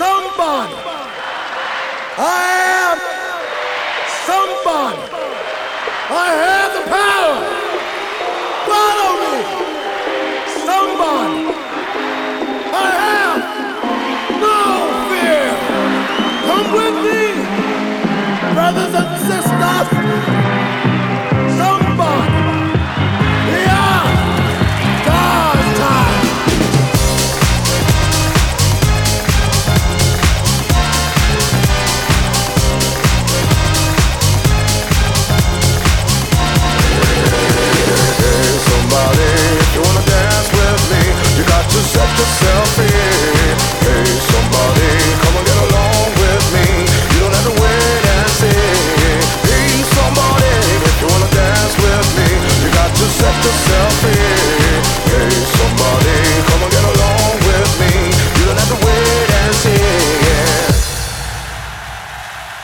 somebody. I am somebody. I am.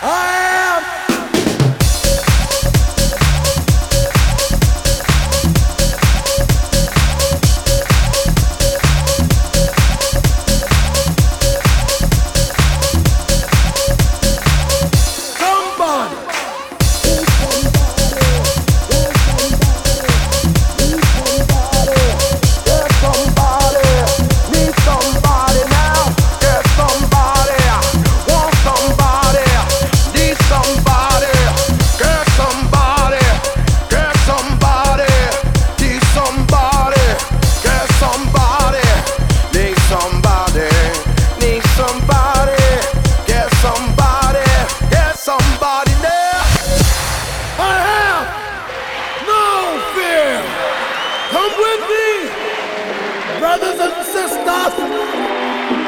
I brothers and sisters.